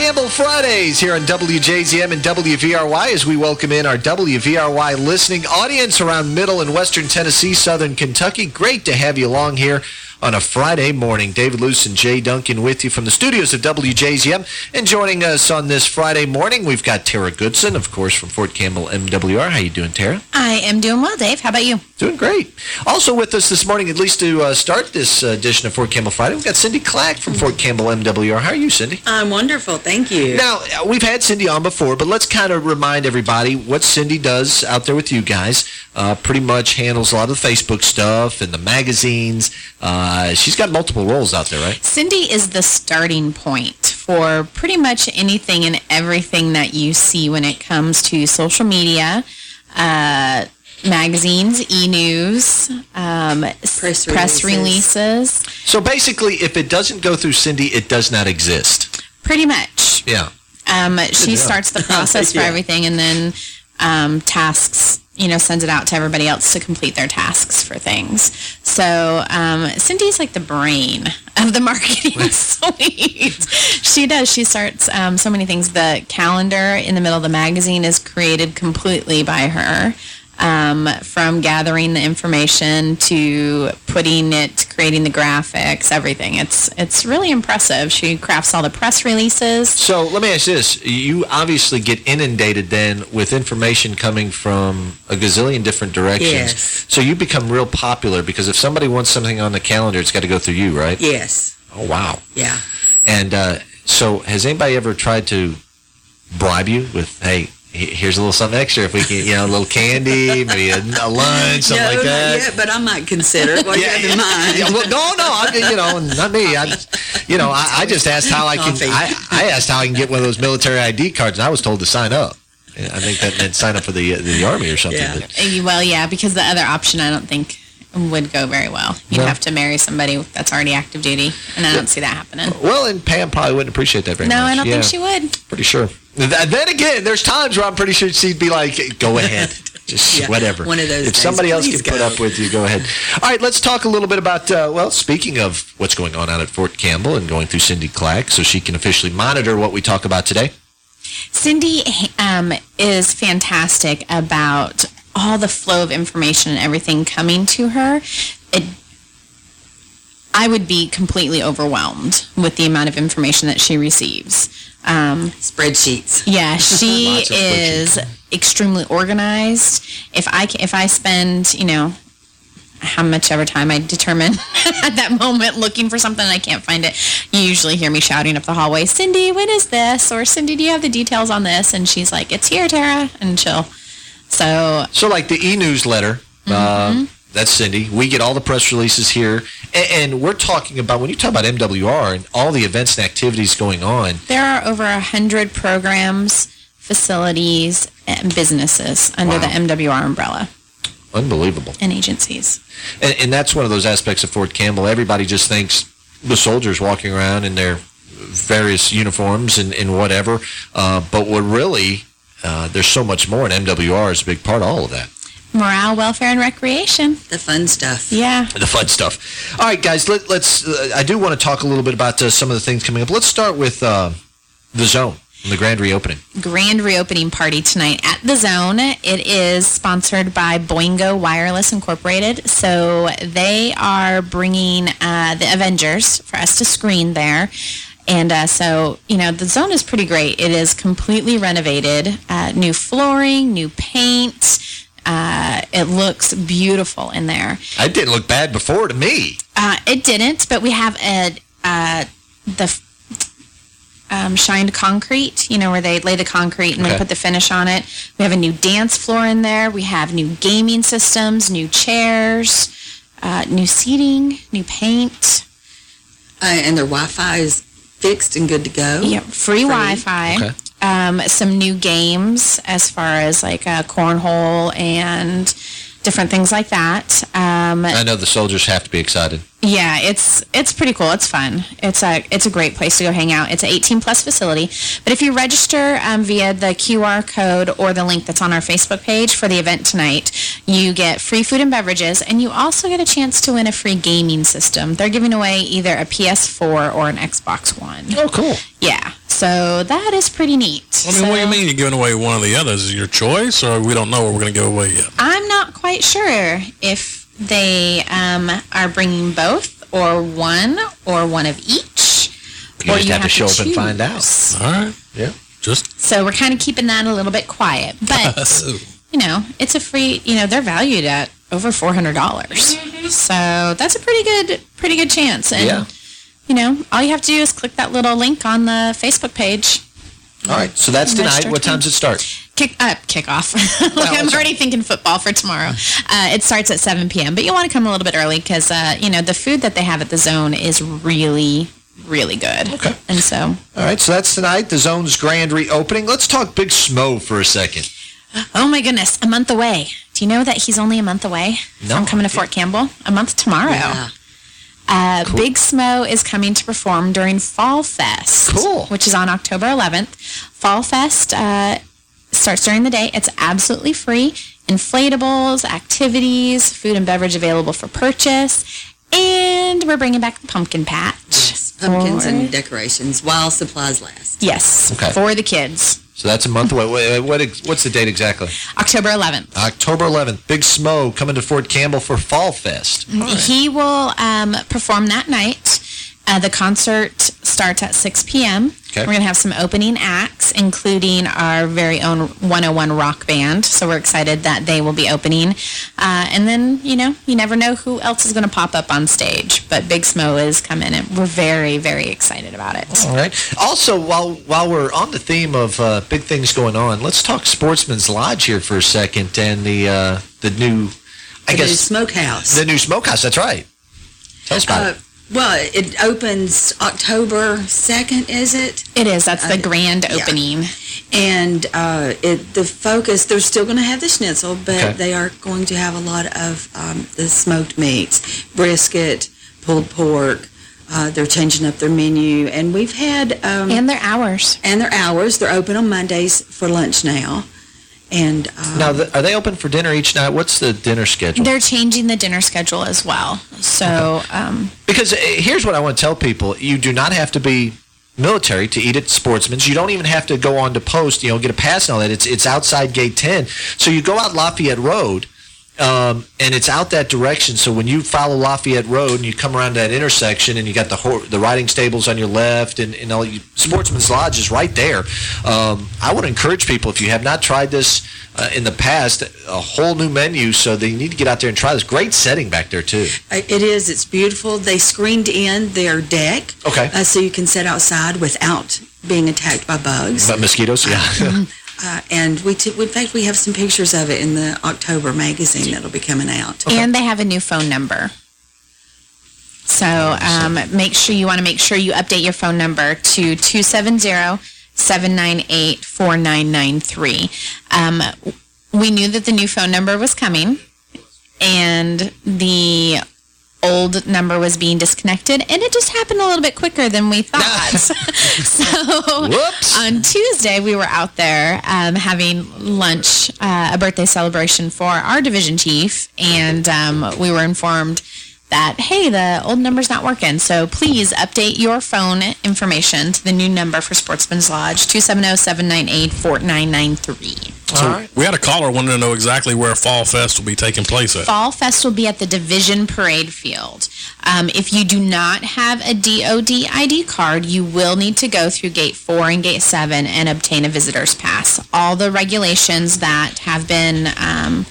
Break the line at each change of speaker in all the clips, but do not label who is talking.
Campbell Fridays here on WJZM and WVRY as we welcome in our WVRY listening audience around Middle and Western Tennessee, Southern Kentucky. Great to have you along here on a Friday morning. David Luce and Jay Duncan with you from the studios of WJZM. And joining us on this Friday morning, we've got Tara Goodson, of course, from Fort Campbell MWR. How you doing, Tara?
I am doing well, Dave. How about you?
Doing great. Also with us this morning, at least to uh, start this uh, edition of Fort Campbell Friday, we've got Cindy Clack from Fort Campbell MWR. How are you, Cindy?
I'm wonderful. Thank you.
Now, uh, we've had Cindy on before, but let's kind of remind everybody what Cindy does out there with you guys. Uh, pretty much handles a lot of the Facebook stuff and the magazines. Uh, she's got multiple roles out there, right?
Cindy is the starting point for pretty much anything and everything that you see when it comes to social media, uh, magazines, e-news, um,
Press
press
releases.
releases.
So basically, if it doesn't go through Cindy, it does not exist.
Pretty much.
Yeah.
Um, she
Yeah.
starts the process for
Yeah.
everything and then um, tasks, you know, sends it out to everybody else to complete their tasks for things. So um, Cindy's like the brain of the marketing suite. She does. She starts um, so many things. The calendar in the middle of the magazine is created completely by her. Um, from gathering the information to putting it, creating the graphics, everything. It's it's really impressive. She crafts all the press releases.
So let me ask this. You obviously get inundated then with information coming from a gazillion different directions.
Yes.
So you become real popular because if somebody wants something on the calendar, it's got to go through you, right?
Yes.
Oh, wow.
Yeah.
And uh, so has anybody ever tried to bribe you with, hey, he- here's a little something extra if we can, you know, a little candy, maybe a, a lunch, something
no,
like that?
not yet, but I might consider it. What do you have in mind?
Yeah, well, no, no, I, you know, not me. I, you know, I, I just asked how I can. I, I asked how I can get one of those military ID cards, and I was told to sign up. I think that meant sign up for the the army or something.
Yeah.
But-
Well, yeah, because the other option I don't think would go very well. You'd
No.
have to marry somebody that's already active duty, and I don't see that happening.
well, and Pam probably wouldn't appreciate that very
No,
much.
No, I don't
Yeah,
think she would.
Pretty sure. Th- Then again, there's times where I'm pretty sure she'd be like, "Go ahead." Just
Yeah,
whatever.
one of those
If somebody else can
please
put up with you, go ahead. All right, let's talk a little bit about, uh, well, speaking of what's going on out at Fort Campbell and going through Cindy Clack so she can officially monitor what we talk about today.
Cindy um, is fantastic about all the flow of information and everything coming to her. It, I would be completely overwhelmed with the amount of information that she receives. Um,
Spreadsheets.
Yeah, she is extremely organized. If I if I spend, you know, how much ever time I determine at that moment looking for something and I can't find it, you usually hear me shouting up the hallway, "Cindy, when is this?" or "Cindy, do you have the details on this?" And she's like, "It's here, Tara," and she'll. So
So, like the e-newsletter, uh, that's Cindy. We get all the press releases here, and, and we're talking about when you talk about MWR and all the events and activities going on.
there are over a hundred programs, facilities, and businesses under
Wow.
the MWR umbrella
Unbelievable,
and agencies.
and, and that's one of those aspects of Fort Campbell. Everybody just thinks the soldiers walking around in their various uniforms and, and whatever, uh, but what really uh, there's so much more, and MWR is a big part of all of that.
Morale, welfare, and recreation.
The fun stuff.
Yeah.
the fun stuff. All right, guys, let, let's. Uh, I do want to talk a little bit about uh, some of the things coming up. Let's start with uh, the zone and the grand reopening.
grand reopening party tonight at the Zone. It is sponsored by Boingo Wireless Incorporated. So they are bringing uh, the Avengers for us to screen there. And uh, so, you know, the Zone is pretty great. It is completely renovated, uh, new flooring, new paint. Uh, it looks beautiful in there.
It didn't look bad before to me.
Uh, it didn't, but we have a uh, the um, shined concrete. You know where they lay the concrete and
Okay.
they put the finish on it. We have a new dance floor in there. We have new gaming systems, new chairs, uh, new seating, new paint.
Uh, and their Wi-Fi is fixed and good to go.
Yep, free, Wi-Fi.
Okay.
Um, some new games as far as like uh, cornhole and different things like that. Um,
I know the soldiers have to be excited.
Yeah, it's it's pretty cool. It's fun. It's a it's a great place to go hang out. It's an 18 plus facility. But if you register um, via the QR code or the link that's on our Facebook page for the event tonight, you get free food and beverages, and you also get a chance to win a free gaming system. They're giving away either a PS4 or an Xbox One.
Oh, cool.
Yeah. So that is pretty neat.
I mean, what do you mean you're giving away one of the others? Is it your choice, or we don't know what we're going to give away yet?
I'm not quite sure if they um, are bringing both or one or one of each.
You
or
just have to show up and find out.
All right.
Yeah.
Just
So we're kind of keeping that a little bit quiet. But, you know, it's a free, you know, they're valued at over $400. dollars So that's a pretty good, pretty good chance. And,
Yeah.
You know, all you have to do is click that little link on the Facebook page.
All right. So that's tonight. What
time.
time's it start?
Kick uh, kick off. like I'm already thinking football for tomorrow. Uh, it starts at 7 p.m. But you want to come a little bit early because uh, you know the food that they have at the zone is really really good.
Okay.
And so
All right. So that's tonight. The zone's grand reopening. Let's talk Big Smo for a second.
Oh my goodness, a month away. Do you know that he's only a month away
No,
from coming to Fort Campbell? A month tomorrow.
Yeah.
Uh, Big Smo is coming to perform during Fall Fest,
Cool.
which is on October 11th. Fall Fest uh, starts during the day. It's absolutely free. Inflatables, activities, food and beverage available for purchase, and we're bringing back the pumpkin patch.
Yes, pumpkins and decorations while supplies last.
yes,
Okay.
for the kids.
So that's a month away. What, what, what's the date exactly?
October 11th.
October 11th. Big Smo coming to Fort Campbell for Fall Fest.
He will um, perform that night. Uh, the concert starts at 6 p.m.
Okay.
We're going to have some opening acts, including our very own 101 Rock Band. So we're excited that they will be opening. Uh, and then, you know, you never know who else is going to pop up on stage. But Big Smo is coming, and we're very, very excited about it.
All right. Also, while while we're on the theme of uh, big things going on, let's talk Sportsman's Lodge here for a second and the uh, the new, I
The new
guess,
smokehouse.
the new smokehouse. That's right. Tell us about
Uh,
it.
Well, it opens October 2nd, is it?
It is. That's the
Uh,
grand
yeah.
opening.
And uh, it, the focus, they're still going to have the schnitzel, but
Okay.
they are going to have a lot of um, the smoked meats, brisket, pulled pork. Uh, they're changing up their menu. And we've had, um, and,
And their hours.
And their hours, they're open on Mondays for lunch now. And uh,
Now, the, are they open for dinner each night? What's the dinner schedule?
They're changing the dinner schedule as well. So, um,
Because uh, here's what I want to tell people: you do not have to be military to eat at Sportsman's. You don't even have to go on to post, you know, get a pass and all that. It's it's outside gate ten. So you go out Lafayette Road. Um, and it's out that direction. So when you follow Lafayette Road and you come around that intersection, and you got the hor- the riding stables on your left, and, and all you, Sportsman's Lodge is right there. Um, I would encourage people if you have not tried this uh, in the past, a whole new menu. So they need to get out there and try this. Great setting back there too.
it is, it's beautiful. They screened in their deck
Okay.
uh, so you can sit outside without being attacked by bugs.
But mosquitoes, yeah.
Uh, and we, t- in fact, we have some pictures of it in the October magazine that'll be coming out.
and they have a new phone number. So um, make sure you want to make sure you update your phone number to 270-798-4993. Um, we knew that the new phone number was coming and the old number was being disconnected and it just happened a little bit quicker than we thought. so
Whoops.
on Tuesday, we were out there um, having lunch, uh, a birthday celebration for our division chief, and um, we were informed that, hey, the old number's not working. So please update your phone information to the new number for Sportsman's Lodge, 270-798-4993.
So
All right.
we had a caller wanting to know exactly where Fall Fest will be taking place at.
Fall Fest will be at the Division Parade Field. Um, if you do not have a DOD ID card, you will need to go through Gate 4 and Gate 7 and obtain a visitor's pass. All the regulations that have been um,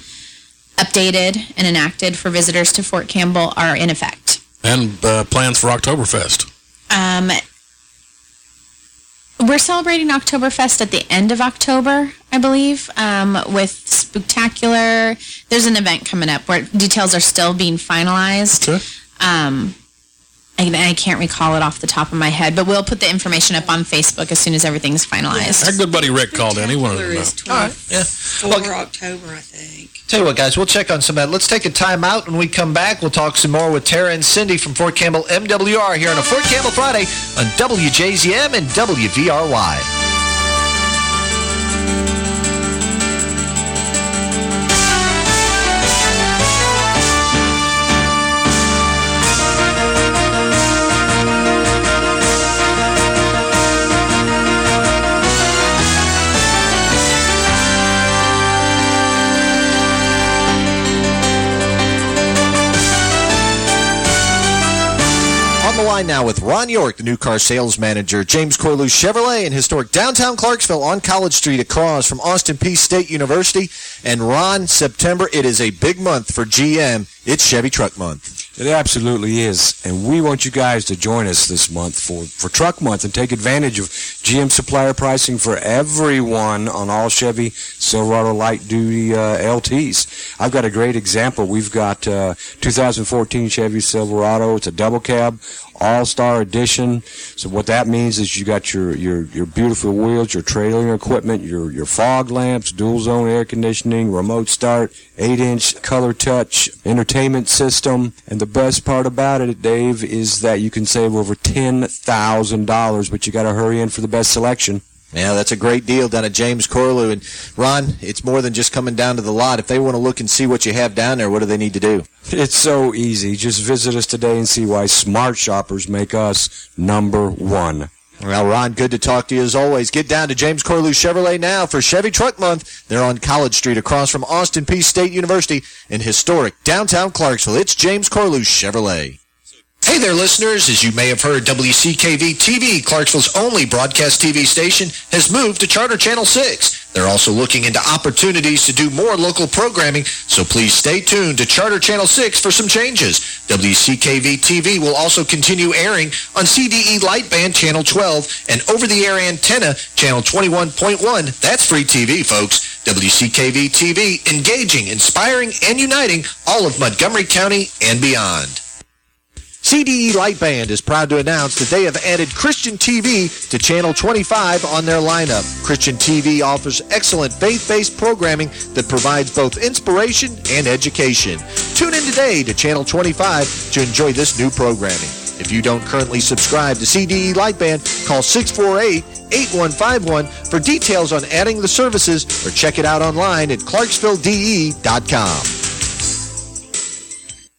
updated and enacted for visitors to Fort Campbell are in effect.
And uh, plans for Oktoberfest.
Um, we're celebrating Oktoberfest at the end of October, I believe, um, with Spooktacular. There's an event coming up where details are still being finalized.
Okay.
Um, I, I can't recall it off the top of my head, but we'll put the information up on Facebook as soon as everything's
Our
finalized.
Our good buddy Rick called in. He wanted to
Spectacular
know.
is
All right, yeah.
24 October, I think.
Tell you what, guys, we'll check on some of that. Let's take a time out. When we come back, we'll talk some more with Tara and Cindy from Fort Campbell MWR here on a Fort Campbell Friday on WJZM and WVRY. Line now with Ron York, the new car sales manager, James Corlew Chevrolet in historic downtown Clarksville on College Street across from Austin Peay State University. And Ron, September, it is a big month for GM. It's Chevy Truck Month.
It absolutely is. And we want you guys to join us this month for, for Truck Month and take advantage of GM supplier pricing for everyone on all Chevy Silverado light duty uh, LTs. I've got a great example. We've got uh, 2014 Chevy Silverado. It's a double cab, all-star edition. So what that means is you got your, your, your beautiful wheels, your trailer equipment, your, your fog lamps, dual zone air conditioning, remote start, 8-inch color touch entertainment system. And the best part about it, Dave, is that you can save over $10,000, but you got to hurry in for the best selection.
Yeah, that's a great deal down at James Corlew. And Ron, it's more than just coming down to the lot. If they want to look and see what you have down there, what do they need to do?
It's so easy. Just visit us today and see why smart shoppers make us number one.
Well, Ron, good to talk to you as always. Get down to James Corlew Chevrolet now for Chevy Truck Month. They're on College Street across from Austin Peay State University in historic downtown Clarksville. It's James Corlew Chevrolet. Hey there, listeners. As you may have heard, WCKV TV, Clarksville's only broadcast TV station, has moved to Charter Channel 6. They're also looking into opportunities to do more local programming, so please stay tuned to Charter Channel 6 for some changes. WCKV TV will also continue airing on CDE Lightband Channel 12 and over-the-air antenna Channel 21.1. That's free TV, folks. WCKV TV, engaging, inspiring, and uniting all of Montgomery County and beyond. CDE Lightband is proud to announce that they have added Christian TV to Channel 25 on their lineup. Christian TV offers excellent faith-based programming that provides both inspiration and education. Tune in today to Channel 25 to enjoy this new programming. If you don't currently subscribe to CDE Lightband, call 648-8151 for details on adding the services or check it out online at clarksvilledE.com.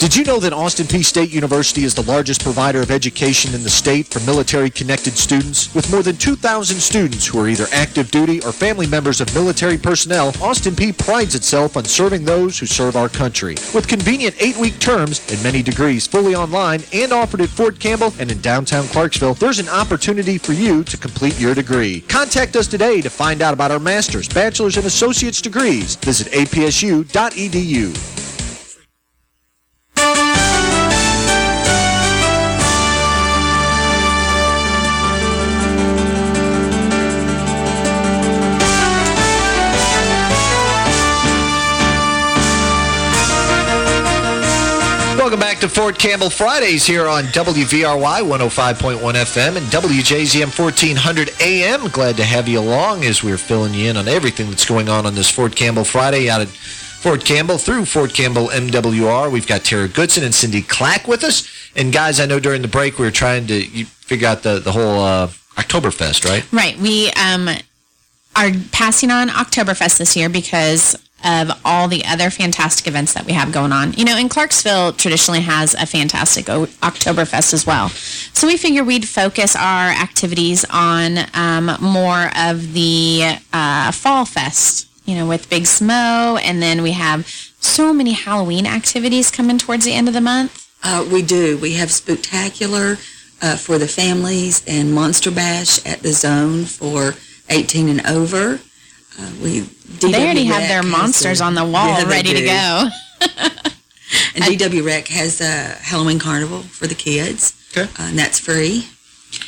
Did you know that Austin Peay State University is the largest provider of education in the state for military-connected students? With more than 2,000 students who are either active duty or family members of military personnel, Austin Peay prides itself on serving those who serve our country. With convenient eight-week terms and many degrees fully online and offered at Fort Campbell and in downtown Clarksville, there's an opportunity for you to complete your degree. Contact us today to find out about our master's, bachelor's, and associate's degrees. Visit apsu.edu. Welcome back to Fort Campbell Fridays here on WVRY 105.1 FM and WJZM 1400 AM. Glad to have you along as we're filling you in on everything that's going on on this Fort Campbell Friday out at Fort Campbell through Fort Campbell MWR. We've got Tara Goodson and Cindy Clack with us. And guys, I know during the break we were trying to figure out the, the whole uh, Oktoberfest, right?
Right. We um, are passing on Oktoberfest this year because of all the other fantastic events that we have going on. You know, and Clarksville traditionally has a fantastic o- Oktoberfest as well. So we figured we'd focus our activities on um, more of the uh, Fall Fest, you know, with Big Smo, and then we have so many Halloween activities coming towards the end of the month.
Uh, we do. We have Spooktacular uh, for the families and Monster Bash at the Zone for 18 and over. Uh, we
they already have their monsters
their-
on the wall
Yeah,
ready to go.
And DW Rec has a Halloween Carnival for the kids.
Okay.
Uh, and that's free.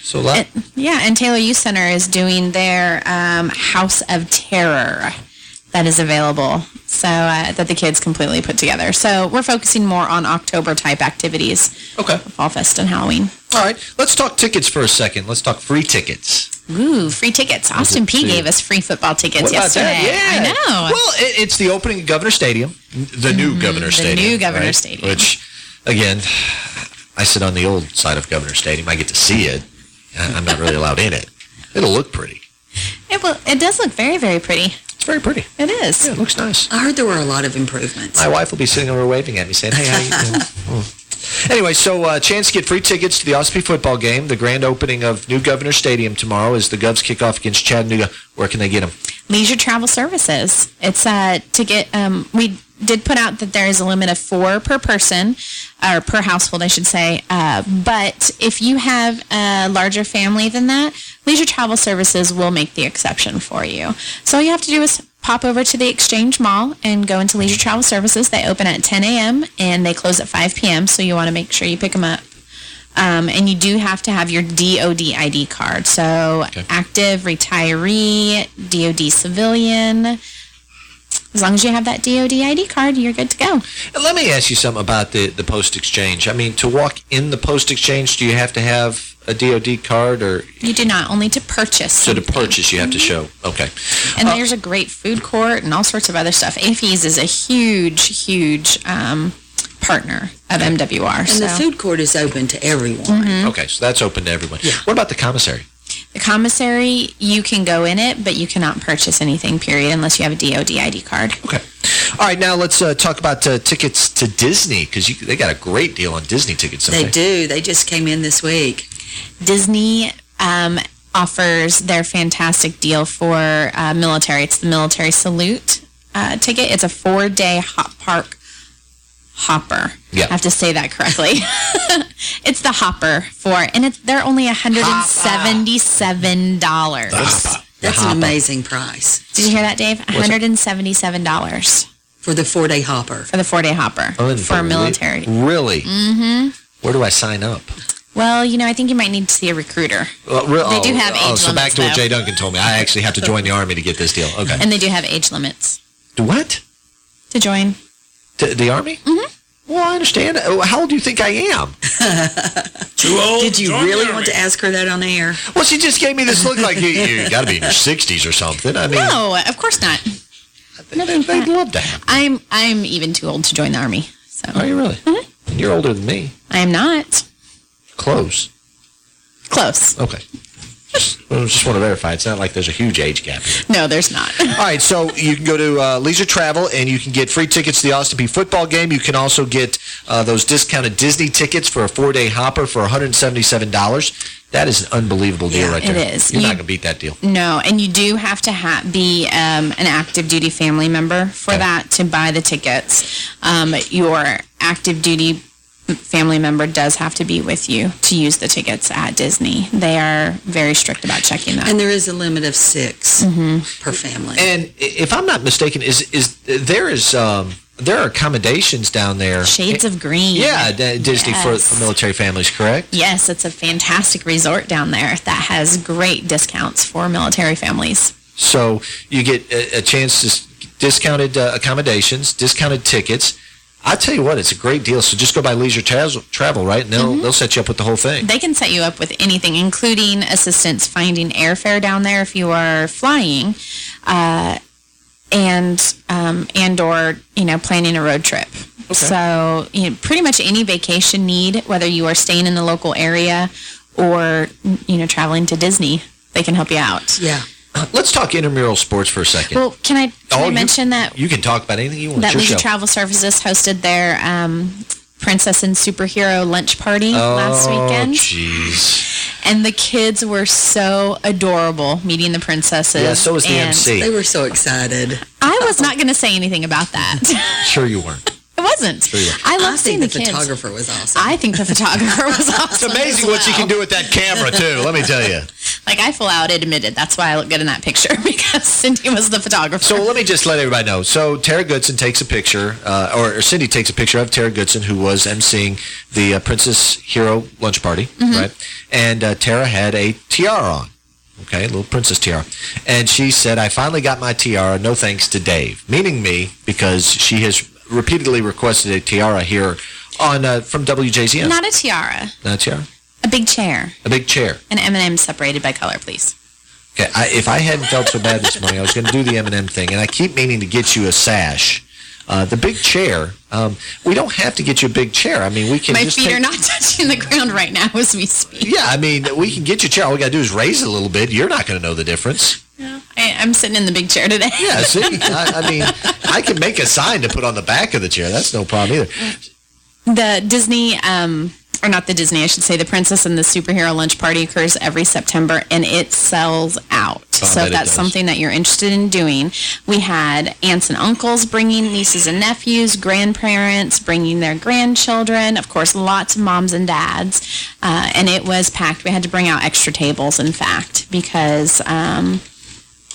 So a lot.
Yeah, and Taylor Youth Center is doing their um, House of Terror that is available, so uh, that the kids completely put together. So we're focusing more on October type activities,
Okay.
Fall Fest and Halloween.
All right. Let's talk tickets for a second. Let's talk free tickets.
Ooh, free tickets! Austin Peay gave us free football tickets
What about
yesterday.
that? Yeah.
I know.
Well, it, it's the opening of Governor Stadium, the new Governor
Mm-hmm. the
Stadium.
new Governor
right?
Stadium.
Which, again, I I sit on the old side of Governor Stadium. I get to see it. I- I'm not really allowed in it. It'll look pretty.
It will. It does look very, very pretty.
It's very pretty.
It is.
Yeah, it looks nice.
I heard there were a lot of improvements.
My wife will be sitting over waving at me saying, hey, how you doing? Anyway, so uh, chance to get free tickets to the Ospey football game. The grand opening of New Governor Stadium tomorrow is the Govs kick off against Chattanooga. Where can they get them?
Leisure Travel Services. It's uh, to get. Um, we did put out that there is a limit of four per person, or per household, I should say. Uh, but if you have a larger family than that, Leisure Travel Services will make the exception for you. So all you have to do is pop over to the Exchange Mall and go into Leisure Travel Services. They open at 10 a.m. and they close at 5 p.m. So you want to make sure you pick them up. Um, and you do have to have your DOD ID card. So active, retiree, DOD civilian. As long as you have that DOD ID card, you're good to go.
And let me ask you something about the, the post exchange. I mean, to walk in the post exchange, do you have to have a DOD card or
You do not only to purchase.
so to purchase you have to show? Okay.
And
Uh,
there's a great food court and all sorts of other stuff. AAFES is a huge, huge um, partner of MWR.
and
so.
the food court is open to everyone.
Mm-hmm.
Okay, so that's open to everyone. What about the commissary?
The commissary, you can go in it, but you cannot purchase anything, period, unless you have a DOD ID card.
Okay. All right, now let's uh, talk about uh, tickets to Disney because they got a great deal on Disney tickets. don't
They do. They just came in this week.
Disney um, offers their fantastic deal for uh, military. It's the Military Salute uh, ticket. It's a four-day hot park hopper.
Yeah.
I have to say that correctly. it's the hopper for, and it's they're only $177.
That's an amazing price
Did you hear that, Dave? $177
for the four day hopper.
for the four-day hopper for
Unbelie-
military.
Really? Mm-hmm. Where do I sign up?
Well, you know, I think you might need to see a recruiter.
Well, re-
They do
oh,
have
oh,
age
so back
limits,
to what
though.
Jay Duncan told me. I actually have to join the army to get this deal. Okay.
And they do have age limits
Do what?
to join.
To the army? Mm-hmm. Well, I understand. How old do you think I am?
Too old.
Did you
Join the
really
army.
want to ask her that on air?
Well, she just gave me this look like you, you got to be in your 60s or something. I mean,
No, of course not.
they, they'd love to have.
I'm I'm even too old to join the army. So
Are you really?
Mm-hmm.
You're older than me.
I am not
Close.
close.
Okay. Well, just want to verify. It's not like there's a huge age gap here.
No, there's not.
All right, so you can go to uh, Leisure Travel and you can get free tickets to the Austin Peay football game. You can also get uh, those discounted Disney tickets for a four day hopper for $177. That is an unbelievable deal
Yeah,
right
it
there.
is.
You're
You-
not going to beat that deal.
No, and you do have to ha- be um, an active duty family member for
Okay.
that to buy the tickets. Um, your active duty family member does have to be with you to use the tickets at Disney. They are very strict about checking that.
And there is a limit of 6
Mm-hmm.
per family.
And if I'm not mistaken, is is there is um, there are accommodations down there?
Shades of green.
Yeah, D- Disney for,
Yes.
for military families, correct?
Yes, it's a fantastic resort down there that has great discounts for military families.
So you get a, a chance to discounted uh, accommodations, discounted tickets. I tell you what, it's a great deal. So just go by Leisure Travel, travel right? And they'll they'll set you up with the whole thing.
They can set you up with anything, including assistance finding airfare down there if you are flying, uh, and um, and or you know planning a road trip. So you know, pretty much any vacation need, whether you are staying in the local area or you know traveling to Disney, they can help you out.
yeah.
Let's talk intramural sports for a second.
Well, can I, can
Oh,
I
you-
mention that
you can talk about anything you want.
that
It's your
Leisure. Travel Services hosted their um, Princess and Superhero lunch party last
Oh,
weekend?
jeez.
And the kids were so adorable meeting the princesses.
Yeah, so was the
and
MC.
They were so excited.
I was not going to say anything about that.
Sure you weren't.
it wasn't.
Sure.
I love
I
seeing
think
the,
the
kids.
photographer was awesome.
I think the photographer was awesome.
It's amazing
as
what you can do with that camera too. Let me tell you.
Like I full out admitted that's why I look good in that picture because Cindy was the photographer.
So let me just let everybody know. So Tara Goodson takes a picture, uh, or, or Cindy takes a picture of Tara Goodson, who was emceeing the uh, Princess Hero lunch party, right? And uh, Tara had a tiara on, okay, a little princess tiara. And she said, I finally got my tiara, no thanks to Dave, meaning me, because she has repeatedly requested a tiara here on uh, from WJZM.
not a tiara,
Not a tiara?
a big chair,
A big chair.
An M&M separated by color, please.
Okay, I, if I hadn't felt so bad this morning, I was going to do the M&M thing, and I keep meaning to get you a sash. Uh, the big chair, um, we don't have to get you a big chair. I mean, we can
My
just
feet
take-
are not touching the ground right now as we speak.
Yeah, I mean, we can get you a chair. All we got to do is raise it a little bit. You're not going to know the difference.
I, I'm sitting in the big chair today.
Yeah, see, I, I mean, I can make a sign to put on the back of the chair. That's no problem either.
The Disney, um, or not the Disney, I should say, the Princess and the Superhero Lunch Party occurs every September, and it sells out.
I
so if that's something that you're interested in doing, we had aunts and uncles bringing nieces and nephews, grandparents bringing their grandchildren, of course, lots of moms and dads, uh, and it was packed. We had to bring out extra tables, in fact, because um,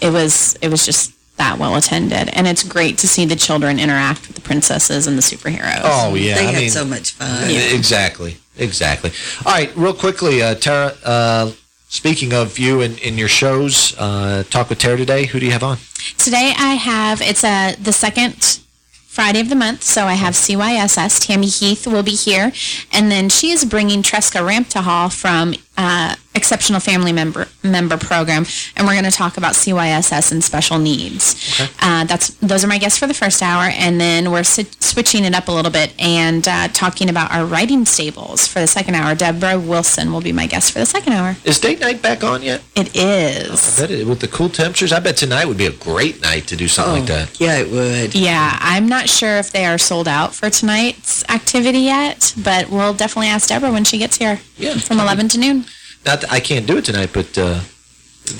it was it was just that well attended, and it's great to see the children interact with the princesses and the superheroes.
Oh, yeah.
they
I
had
mean,
so much fun.
Exactly. Exactly. All right, real quickly, uh, Tara, uh, speaking of you and, and your shows, uh, Talk with Tara today, who do you have on?
Today I have, it's uh, the second Friday of the month, so I have CYSS. Tammy Heath will be here. And then she is bringing Tresca Ramptahal from uh, Exceptional Family Member Member Program, and we're going to talk about CYSS and special needs. Uh, that's Those are my guests for the first hour, and then we're si- switching it up a little bit and uh, talking about our riding stables for the second hour. Deborah Wilson will be my guest for the second hour.
Is date night back on yet?
It is.
I bet it, with the cool temperatures, I bet tonight would be a great night to do something
Oh,
like that.
yeah, it would.
Yeah, I'm not sure if they are sold out for tonight's activity yet, but we'll definitely ask Deborah when she gets here
Yeah.
from 11 to noon.
Not that I can't do it tonight, but uh,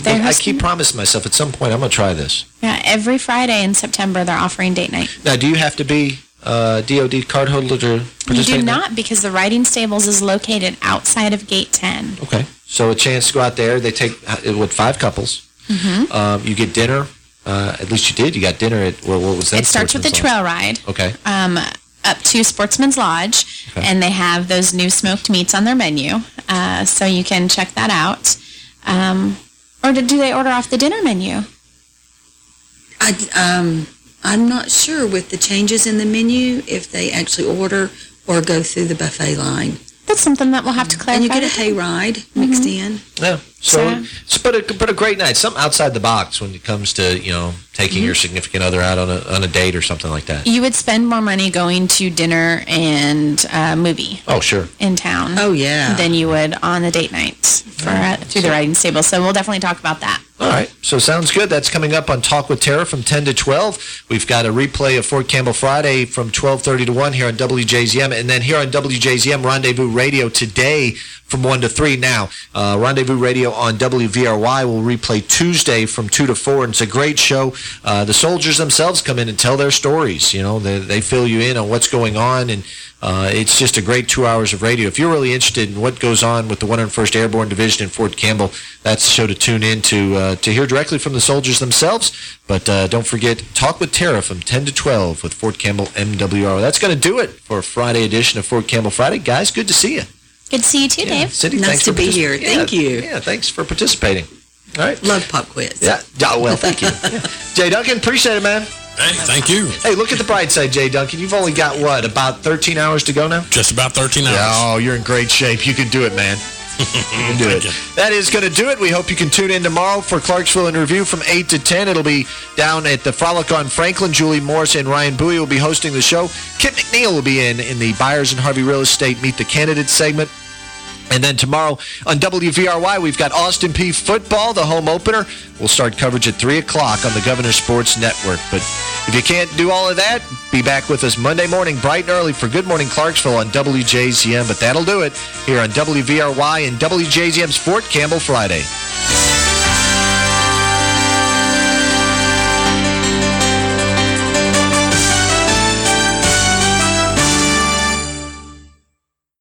I keep promising myself at some point I'm going to try this.
Yeah, every Friday in September they're offering date night.
Now, do you have to be uh, DOD card holder to
You
participate?
do
in that?
not because the Riding Stables is located outside of Gate 10.
Okay. So a chance to go out there. They take uh, with five couples.
Mm-hmm.
Um, you get dinner. Uh, at least you did. You got dinner at what, what was that?
It starts with the
Sportsman's
trail ride
Okay.
um, up to Sportsman's Lodge,
Okay.
and they have those new smoked meats on their menu, uh, so you can check that out. Um, or do do they order off the dinner menu?
I, um, I'm not sure with the changes in the menu if they actually order or go through the buffet line.
That's something that we'll have to clarify.
And you get a
with them.
hay ride mixed in.
Yeah. So,
So-
it's but a but a great night. Something outside the box when it comes to you know taking
Mm-hmm.
your significant other out on a on a date or something like that.
You would spend more money going to dinner and uh, movie
Oh sure.
in town
Oh, yeah.
than you would on the date nights for uh, through the riding stable. So we'll definitely talk about that.
All right. So sounds good. That's coming up on Talk with Tara from 10 to 12. We've got a replay of Fort Campbell Friday from 12:30 to 1 here on WJZM and then here on WJZM Rendezvous Radio today from 1 to 3 now. Uh, Rendezvous Radio on WVRY will replay Tuesday from 2 to 4 and it's a great show. Uh, the soldiers themselves come in and tell their stories, you know, they, they fill you in on what's going on and uh, it's just a great two hours of radio. If you're really interested in what goes on with the 101st Airborne Division in Fort Campbell, that's the show to tune in to, uh, to hear directly from the soldiers themselves. But uh, don't forget, Talk with Tara from 10 to 12 with Fort Campbell MWR. That's going to do it for a Friday edition of Fort Campbell Friday. Guys, good to see you.
Good to see you too, Dave.
Cindy,
Nice to be
particip-
here.
Yeah,
Thank you.
Yeah, thanks for participating. All right.
Love pop quiz.
Yeah. Oh, well, thank you. Yeah. Jay Duncan, appreciate it, man.
Hey, thank you.
Hey, look at the bright side, Jay Duncan. You've only got, what, about 13 hours to go now?
Just about 13 hours.
Oh, you're in great shape. You can do it, man. Do it. That is going to do it. We hope you can tune in tomorrow for Clarksville in Review from 8 to 10. It'll be down at the Frolic on Franklin. Julie Morris and Ryan Bowie will be hosting the show. Kip McNeil will be in in the Byers and Harvey Real Estate Meet the Candidates segment. And then tomorrow on WVRY, we've got Austin Peay football, the home opener. We'll start coverage at 3 o'clock on the Governor Sports Network. But if you can't do all of that, be back with us Monday morning, bright and early, for Good Morning Clarksville on WJZM. But that'll do it here on WVRY and WJZM's Fort Campbell Friday.